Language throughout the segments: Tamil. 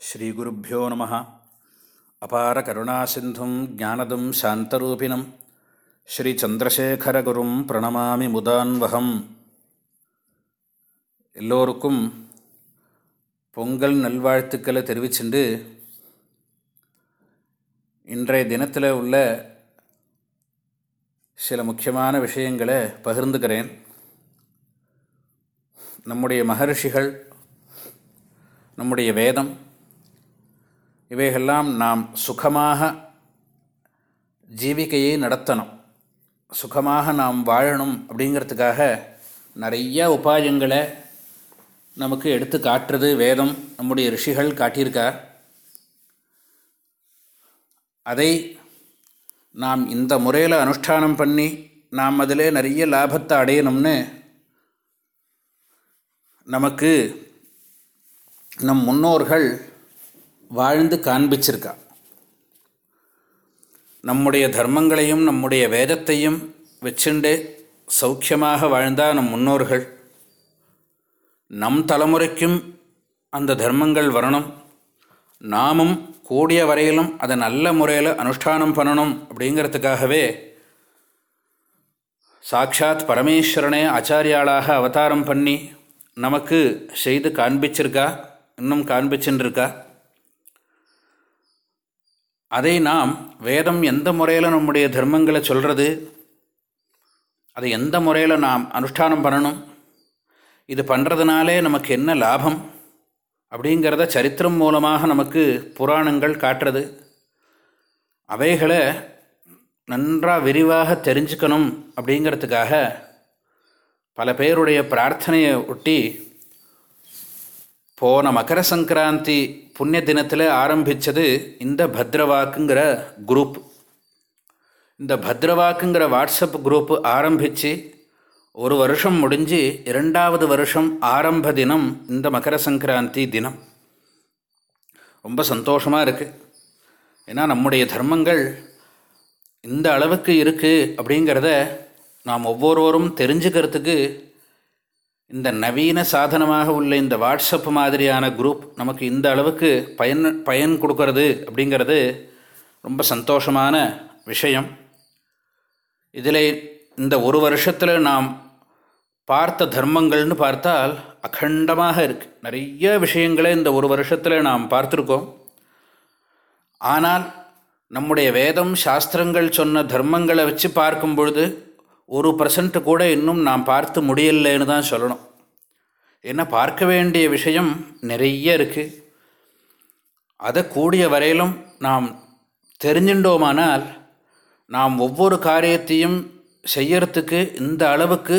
ஸ்ரீகுருப்போ நம. அபார கருணாசிந்தும் ஜானதும் சாந்தரூபிணம். ஸ்ரீ சந்திரசேகரகுரும் பிரணமாமி முதான்வகம். எல்லோருக்கும் பொங்கல் நல்வாழ்த்துக்களை தெரிவிச்சுண்டு இன்றைய தினத்தில் உள்ள சில முக்கியமான விஷயங்களை பகிர்ந்துக்கிறேன். நம்முடைய மகர்ஷிகள் நம்முடைய வேதம் இவைகள்லாம் நாம் சுகமாக ஜீவிக்கையை நடத்தணும். சுகமாக நாம் வாழணும் அப்படிங்கிறதுக்காக நிறைய உபாயங்களை நமக்கு எடுத்து காட்டுறது வேதம் நம்முடைய ரிஷிகள் காட்டியிருக்கா. அதை நாம் இந்த முறையில் அனுஷ்டானம் பண்ணி நாம் அதில் நிறைய லாபத்தை அடையணும்னு நமக்கு நம் முன்னோர்கள் வாழ்ந்து காண்பிச்சிருக்கா. நம்முடைய தர்மங்களையும் நம்முடைய வேதத்தையும் வச்சுண்டு சௌக்கியமாக வாழ்ந்தால் நம் முன்னோர்கள். நம் தலைமுறைக்கும் அந்த தர்மங்கள் வரணும். நாமும் கூடிய வரையிலும் அதை நல்ல முறையில் அனுஷ்டானம் பண்ணணும் அப்படிங்கிறதுக்காகவே சாட்சாத் பரமேஸ்வரனே ஆச்சாரியாளாக அவதாரம் பண்ணி நமக்கு செய்து காண்பிச்சிருக்கா இன்னும் காண்பிச்சுருக்கா அதை நாம் வேதம் எந்த முறையில் நம்முடைய தர்மங்களை சொல்கிறது அதை எந்த முறையில் நாம் அனுஷ்டானம் பண்ணணும்? இது பண்ணுறதுனாலே நமக்கு என்ன லாபம்? அப்படிங்கிறத சரித்திரம் மூலமாக நமக்கு புராணங்கள் காட்டுறது. அவைகளை நன்றாக விரிவாக தெரிஞ்சுக்கணும் அப்படிங்கிறதுக்காக பல பேருடைய பிரார்த்தனையை ஒட்டி போன மகர சங்கராந்தி புண்ணிய தினத்தில் ஆரம்பித்தது இந்த பத்ரவாக்குங்கிற குரூப் இந்த பத்ரவாக்குங்கிற வாட்ஸ்அப் குரூப் ஆரம்பித்து ஒரு வருஷம் முடிஞ்சு இரண்டாவது வருஷம் ஆரம்ப தினம் இந்த மகர சங்கராந்தி தினம். ரொம்ப சந்தோஷமாக இருக்குது ஏன்னா நம்முடைய தர்மங்கள் இந்த அளவுக்கு இருக்குது அப்படிங்கிறத நாம் ஒவ்வொருவரும் தெரிஞ்சுக்கிறதுக்கு இந்த நவீன சாதனமாக உள்ள இந்த வாட்ஸ்அப் மாதிரியான குரூப் நமக்கு இந்த அளவுக்கு பயன் பயன் கொடுக்கறது அப்படிங்கிறது ரொம்ப சந்தோஷமான விஷயம். இதில் இந்த ஒரு வருஷத்தில் நாம் பார்த்த தர்மங்கள்னு பார்த்தால் அகண்டமாக இருக்குது நிறைய விஷயங்களை இந்த ஒரு வருஷத்தில் நாம் பார்த்துருக்கோம். ஆனால் நம்முடைய வேதம் சாஸ்திரங்கள் சொன்ன தர்மங்களை வச்சு பார்க்கும் பொழுது ஒரு பர்சன்ட் கூட இன்னும் நாம் பார்த்து முடியலைன்னு தான் சொல்லணும். ஏன்னா பார்க்க வேண்டிய விஷயம் நிறைய இருக்குது அதை கூடிய வரையிலும் நாம் தெரிஞ்சின்றோமானால் நாம் ஒவ்வொரு காரியத்தையும் செய்யறதுக்கு இந்த அளவுக்கு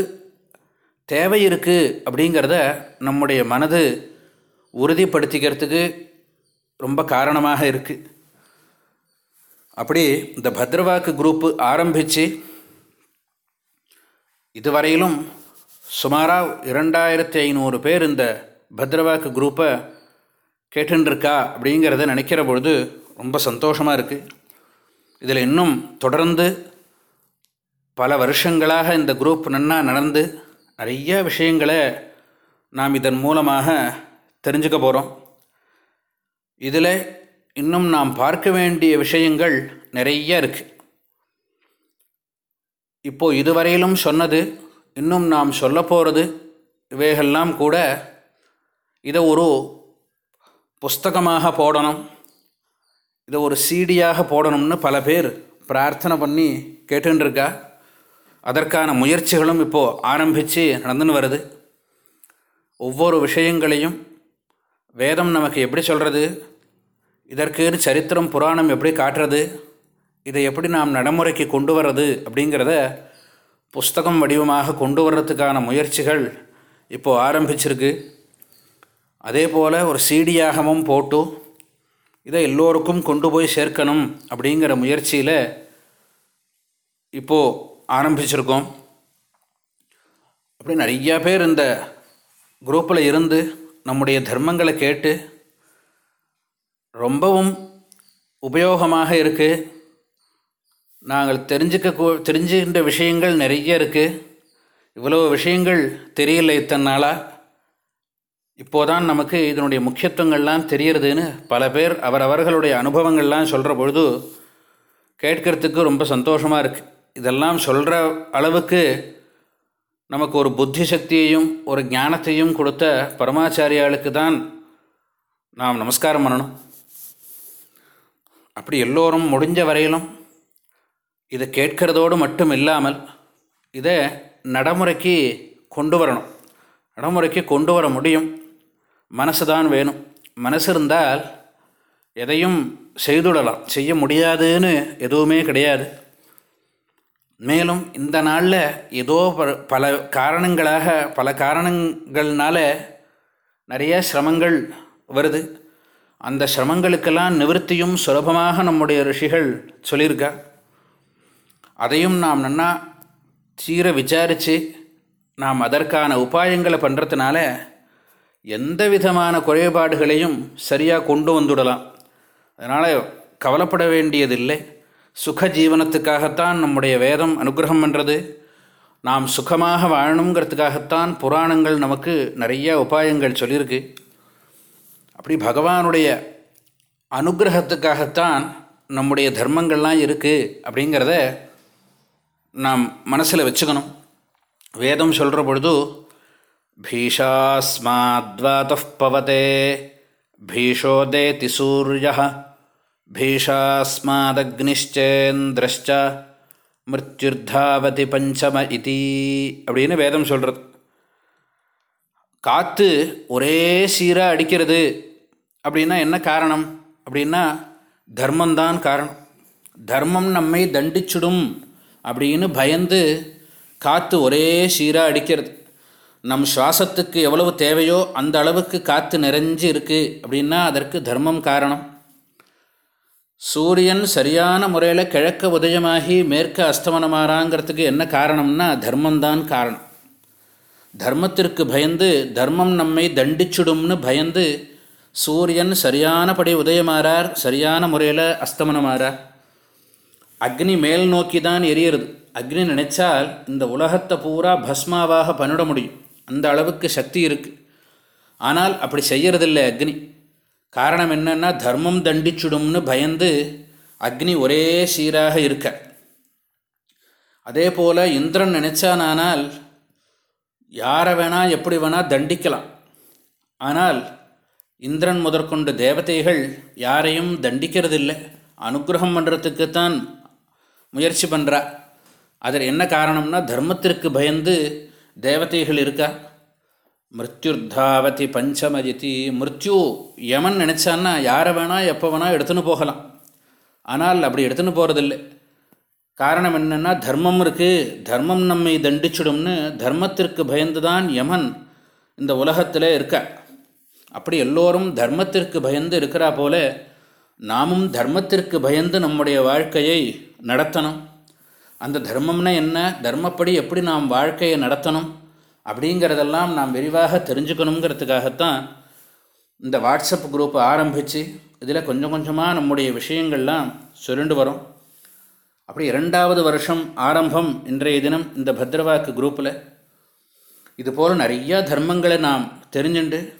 தேவை இருக்குது அப்படிங்கிறத நம்முடைய மனது உறுதிப்படுத்திக்கிறதுக்கு ரொம்ப காரணமாக இருக்குது அப்படி இந்த பத்ரவாக்கு குரூப்பு ஆரம்பித்து இதுவரையிலும் சுமாராக இரண்டாயிரத்தி ஐநூறு பேர் இந்த பத்ரவாக்கு குரூப்பை கேட்டுருக்கா அப்படிங்கிறத நினைக்கிற பொழுது ரொம்ப சந்தோஷமாக இருக்குது இதில் இன்னும் தொடர்ந்து பல வருஷங்களாக இந்த குரூப் நன்னா நடந்து நிறைய விஷயங்களை நாம் இதன் மூலமாக தெரிஞ்சுக்க போகிறோம் இதில் இன்னும் நாம் பார்க்க வேண்டிய விஷயங்கள் நிறைய இருக்குது இப்போது இதுவரையிலும் சொன்னது இன்னும் நாம் சொல்ல போகிறது இவைகள்லாம் கூட இதை ஒரு புஸ்தகமாக போடணும். இதை ஒரு சீடியாக போடணும்னு பல பேர் பிரார்த்தனை பண்ணி கேட்டுருக்கா அதற்கான முயற்சிகளும் இப்போது ஆரம்பித்து நடந்துன்னு வருது. ஒவ்வொரு விஷயங்களையும் வேதம் நமக்கு எப்படி சொல்கிறது இதற்கு சரித்திரம் புராணம் எப்படி காட்டுறது? இதை எப்படி நாம் நடைமுறைக்கு கொண்டு வர்றது அப்படிங்கிறத புஸ்தகம் வடிவமாக கொண்டு வர்றதுக்கான முயற்சிகள் இப்போது ஆரம்பிச்சிருக்கு. அதே போல் ஒரு சீடியாகவும் போட்டு இதை எல்லோருக்கும் கொண்டு போய் சேர்க்கணும் அப்படிங்கிற முயற்சியில் இப்போது ஆரம்பிச்சிருக்கோம். அப்படி நிறையா பேர் இந்த குரூப்பில் இருந்து நம்முடைய தர்மங்களை கேட்டு ரொம்பவும் உபயோகமாக இருக்குது நாங்கள் தெரிஞ்சுக்க தெரிஞ்சுக்கின்ற விஷயங்கள் நிறைய இருக்குது இவ்வளோ விஷயங்கள் தெரியல இத்தனை நாளாக இப்போதான் நமக்கு இதனுடைய முக்கியத்துவங்கள்லாம் தெரியறதுன்னு பல பேர் அவரவர்களுடைய அனுபவங்கள்லாம் சொல்கிற பொழுது கேட்கறதுக்கு ரொம்ப சந்தோஷமாக இருக்குது இதெல்லாம் சொல்கிற அளவுக்கு நமக்கு ஒரு புத்தி சக்தியையும் ஒரு ஞானத்தையும் கொடுத்த பரமாச்சாரியாளுக்கு தான் நாம் நமஸ்காரம் பண்ணணும். அப்படி எல்லோரும் முடிஞ்ச வரையிலும் இதை கேட்கறதோடு மட்டும் இல்லாமல் இதை நடைமுறைக்கு கொண்டு வரணும். நடைமுறைக்கு கொண்டு வர முடியும். மனசு தான் வேணும். மனசு இருந்தால் எதையும் செய்துடலாம். செய்ய முடியாதுன்னு எதுவுமே கிடையாது. மேலும் இந்த நாளில் ஏதோ பல காரணங்களாக பல காரணங்கள்னால நிறைய சிரமங்கள் வருது. அந்த சிரமங்களுக்கெல்லாம் நிவர்த்தியும் சுலபமாக நம்முடைய ரிஷிகள் சொல்லியிருக்கா அதையும் நாம் நன்னா சீர விசாரித்து நாம் அதற்கான உபாயங்களை பண்ணுறதுனால எந்த விதமான குறைபாடுகளையும் சரியாக கொண்டு வந்துவிடலாம் அதனால் கவலைப்பட வேண்டியதில்லை. சுக ஜீவனத்துக்காகத்தான் நம்முடைய வேதம் அனுகிரகம் பண்ணுறது நாம் சுகமாக வாழணுங்கிறதுக்காகத்தான் புராணங்கள் நமக்கு நிறைய உபாயங்கள் சொல்லியிருக்கு. அப்படி பகவானுடைய அனுகிரகத்துக்காகத்தான் நம்முடைய தர்மங்கள்லாம் இருக்குது அப்படிங்கிறத நாம் மனசில் வச்சுக்கணும். வேதம் சொல்கிற பொழுது பீஷாஸ்மாத்வாத பவதே பீஷோதே சூரிய பீஷாஸ்மாதக்னிஷ்சேந்திரஷ்ச மிருத்யுர்தாவதி பஞ்சம இதி அப்படின்னு வேதம் சொல்கிறது காற்று ஒரே சீராக அடிக்கிறது அப்படின்னா என்ன காரணம்? அப்படின்னா தர்மம்தான் காரணம். தர்மம் நம்மை தண்டிச்சுடும். அப்படின்னு பயந்து காற்று ஒரே சீராக அடிக்கிறது. நம் சுவாசத்துக்கு எவ்வளவு தேவையோ அந்த அளவுக்கு காற்று நிறைஞ்சு இருக்குது அப்படின்னா அதற்கு தர்மம் காரணம். சூரியன் சரியான முறையில் கிழக்க உதயமாகி மேற்க அஸ்தமனமாறாங்கிறதுக்கு என்ன காரணம்னா தர்மந்தான் காரணம். தர்மத்திற்கு பயந்து தர்மம் நம்மை தண்டிச்சுடும்னு பயந்து சூரியன் சரியானபடி உதயமாறார் சரியான முறையில் அஸ்தமனமாறார். அக்னி மேல் நோக்கி தான் எரியறது. அக்னி நினைச்சால் இந்த உலகத்தை பூரா பஸ்மாவாக பண்ணிட முடியும். அந்த அளவுக்கு சக்தி இருக்குது ஆனால் அப்படி செய்யறதில்லை அக்னி. காரணம் என்னென்னா தர்மம் தண்டிச்சுடும்னு பயந்து அக்னி ஒரே சீராக இருக்க. அதே போல் இந்திரன் நினச்சானால் யாரை வேணால் எப்படி வேணால் தண்டிக்கலாம். ஆனால் இந்திரன் முதற்கொண்டு தேவதைகள் யாரையும் தண்டிக்கிறதில்லை. அனுகிரகம் பண்ணுறதுக்குத்தான் முயற்சி பண்ணுறா அதில் என்ன காரணம்னா தர்மத்திற்கு பயந்து தேவதைகள் இருக்கா? மிருத்யுர்தாவதி பஞ்சமதித்தி மிருத்யு யமன் நினச்சான்னா யாரை வேணால் எப்போ வேணால் எடுத்துன்னு போகலாம். ஆனால் அப்படி எடுத்துன்னு போகிறதில்லை காரணம் என்னென்னா தர்மம் இருக்குது தர்மம் நம்மை தண்டிச்சிடும்னு தர்மத்திற்கு பயந்து தான் யமன் இந்த உலகத்தில் இருக்க? அப்படி எல்லோரும் தர்மத்திற்கு பயந்து இருக்கிறா போல நாமும் தர்மத்திற்கு பயந்து நம்முடைய வாழ்க்கையை நடத்தணும். அந்த தர்மம்னா என்ன? தர்மப்படி எப்படி நாம் வாழ்க்கையை நடத்தணும்? அப்படிங்கிறதெல்லாம் நாம் விரிவாக தெரிஞ்சுக்கணுங்கிறதுக்காகத்தான் இந்த வாட்ஸ்அப் குரூப் ஆரம்பித்து இதில் கொஞ்சம் கொஞ்சமாக நம்முடைய விஷயங்கள்லாம் சுருண்டு வரும். அப்படி இரண்டாவது வருஷம் ஆரம்பம் இன்றைய தினம் இந்த பத்ரவாக்கு குரூப்பில். இதுபோல் நிறையா தர்மங்களை நாம் தெரிஞ்சுண்டு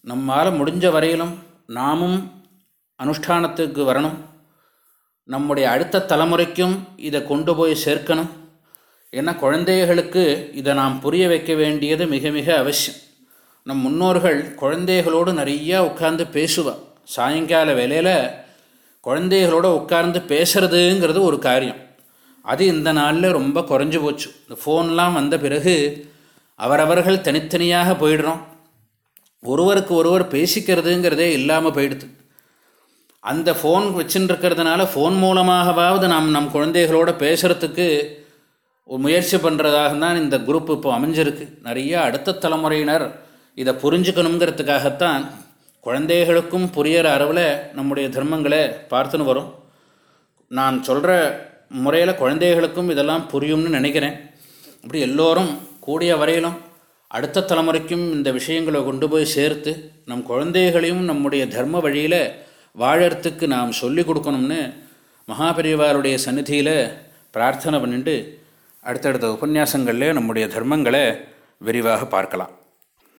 நம்மால் முடிஞ்ச வரையிலும் நாமும் அனுஷ்டானத்துக்கு வரணும். நம்முடைய அடுத்த தலைமுறைக்கும் இதை கொண்டு போய் சேர்க்கணும். ஏன்னா குழந்தைகளுக்கு இதை நாம் புரிய வைக்க வேண்டியது மிக மிக அவசியம். நம் முன்னோர்கள் குழந்தைகளோடு நிறையா உட்கார்ந்து பேசுவாள் சாயங்கால வேலையில் குழந்தைகளோடு உட்கார்ந்து பேசுகிறதுங்கிறது ஒரு காரியம். அது இந்த நாளில் ரொம்ப குறைஞ்சி போச்சு. இந்த ஃபோன்லாம் வந்த பிறகு அவரவர்கள் தனித்தனியாக போயிடுறோம். ஒருவருக்கு ஒருவர் பேசிக்கிறதுங்கிறதே இல்லாமல் போயிடுது. அந்த ஃபோன் வச்சுட்டுருக்கிறதுனால ஃபோன் மூலமாகவாவது நாம் நம் குழந்தைகளோடு பேசுகிறதுக்கு முயற்சி பண்ணுறதாக தான் இந்த குரூப் இப்போ அமைஞ்சிருக்கு. நிறைய அடுத்த தலைமுறையினர் இதை புரிஞ்சுக்கணுங்கிறதுக்காகத்தான் குழந்தைகளுக்கும் புரியிற அளவில் நம்முடைய தர்மங்களை பார்த்துன்னு வரும். நான் சொல்கிற முறையில் குழந்தைகளுக்கும் இதெல்லாம் புரியும்னு நினைக்கிறேன். அப்படி எல்லோரும் கூடிய வரையிலும் அடுத்த தலைமுறைக்கும் இந்த விஷயங்களை கொண்டு போய் சேர்த்து நம் குழந்தைகளையும் நம்முடைய தர்ம வழியில் வாழறதுக்கு நாம் சொல்லி கொடுக்கணும்னு மகாபெரிவாருடைய சந்நிதியில் பிரார்த்தனை பண்ணிட்டு அடுத்தடுத்த உபன்யாசங்களில் நம்முடைய தர்மங்களை விரிவாக பார்க்கலாம்.